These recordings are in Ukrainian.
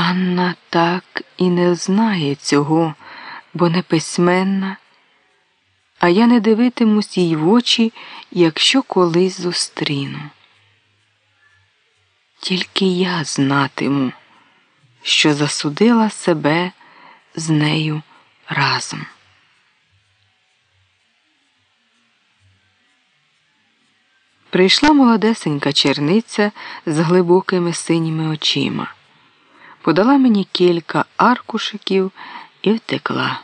Анна так і не знає цього, бо не письменна, а я не дивитимусь їй в очі, якщо колись зустріну. Тільки я знатиму, що засудила себе з нею разом. Прийшла молодесенька черниця з глибокими синіми очима, подала мені кілька аркушиків і втекла.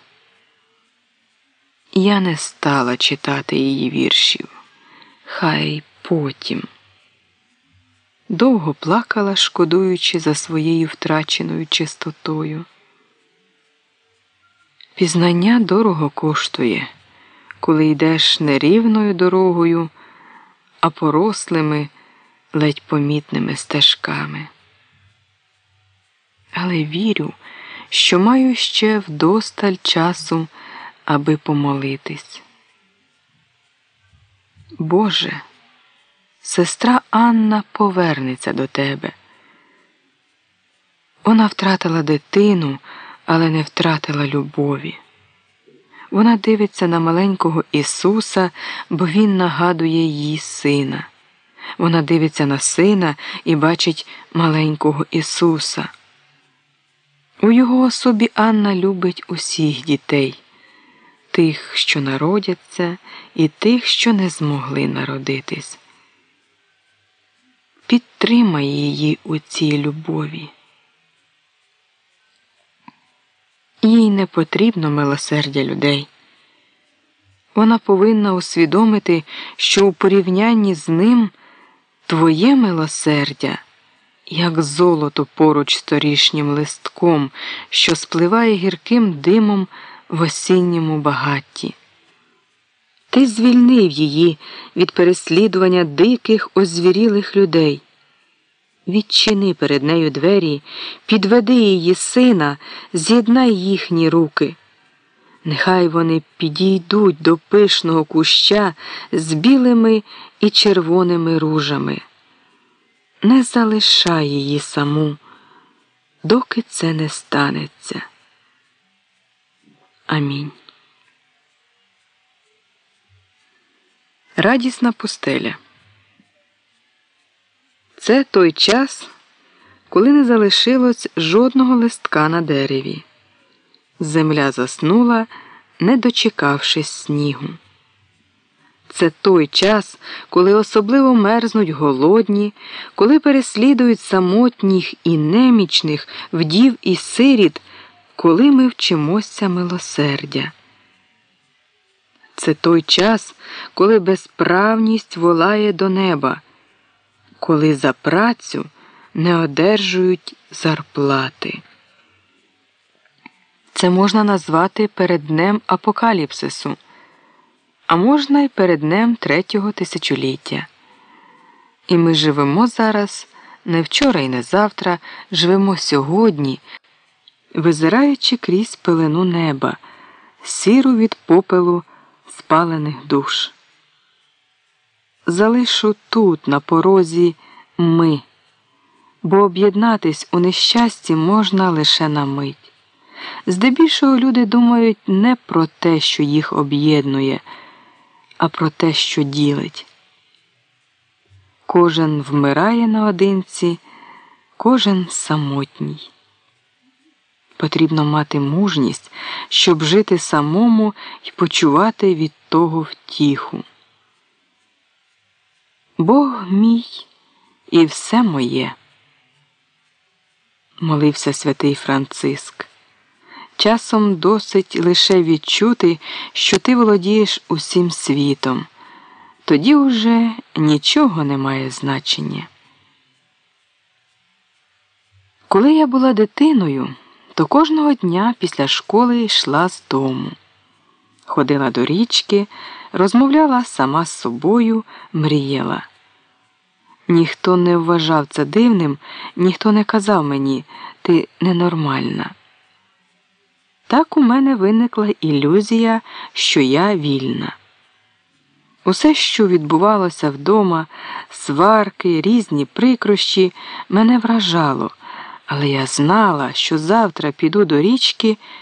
Я не стала читати її віршів, хай потім. Довго плакала, шкодуючи за своєю втраченою чистотою. Пізнання дорого коштує, коли йдеш не рівною дорогою а порослими, ледь помітними стежками. Але вірю, що маю ще вдосталь часу, аби помолитись. Боже, сестра Анна повернеться до тебе. Вона втратила дитину, але не втратила любові. Вона дивиться на маленького Ісуса, бо Він нагадує їй сина. Вона дивиться на сина і бачить маленького Ісуса. У його особі Анна любить усіх дітей, тих, що народяться, і тих, що не змогли народитись. Підтримай її у цій любові. Їй не потрібно милосердя людей. Вона повинна усвідомити, що у порівнянні з ним твоє милосердя, як золото поруч з торішнім листком, що спливає гірким димом в осінньому багатті. Ти звільнив її від переслідування диких, озвірілих людей. Відчини перед нею двері, підведи її сина, з'єднай їхні руки. Нехай вони підійдуть до пишного куща з білими і червоними ружами. Не залишай її саму, доки це не станеться. Амінь. Радісна пустеля. Це той час, коли не залишилось жодного листка на дереві. Земля заснула, не дочекавшись снігу. Це той час, коли особливо мерзнуть голодні, коли переслідують самотніх і немічних вдів і сиріт, коли ми вчимося милосердя. Це той час, коли безправність волає до неба коли за працю не одержують зарплати. Це можна назвати перед днем апокаліпсису, а можна й перед днем третього тисячоліття. І ми живемо зараз не вчора і не завтра, живемо сьогодні, визираючи крізь пелену неба, сіру від попелу спалених душ залишу тут, на порозі, ми, бо об'єднатись у нещасті можна лише на мить. Здебільшого люди думають не про те, що їх об'єднує, а про те, що ділить. Кожен вмирає наодинці, кожен самотній. Потрібно мати мужність, щоб жити самому і почувати від того втіху. Бог мій і все моє, молився святий Франциск. Часом досить лише відчути, що ти володієш усім світом, тоді уже нічого не має значення. Коли я була дитиною, то кожного дня після школи йшла з дому, ходила до річки розмовляла сама з собою, мріяла. Ніхто не вважав це дивним, ніхто не казав мені, ти ненормальна. Так у мене виникла ілюзія, що я вільна. Усе, що відбувалося вдома, сварки, різні прикрощі, мене вражало, Але я знала, що завтра піду до річки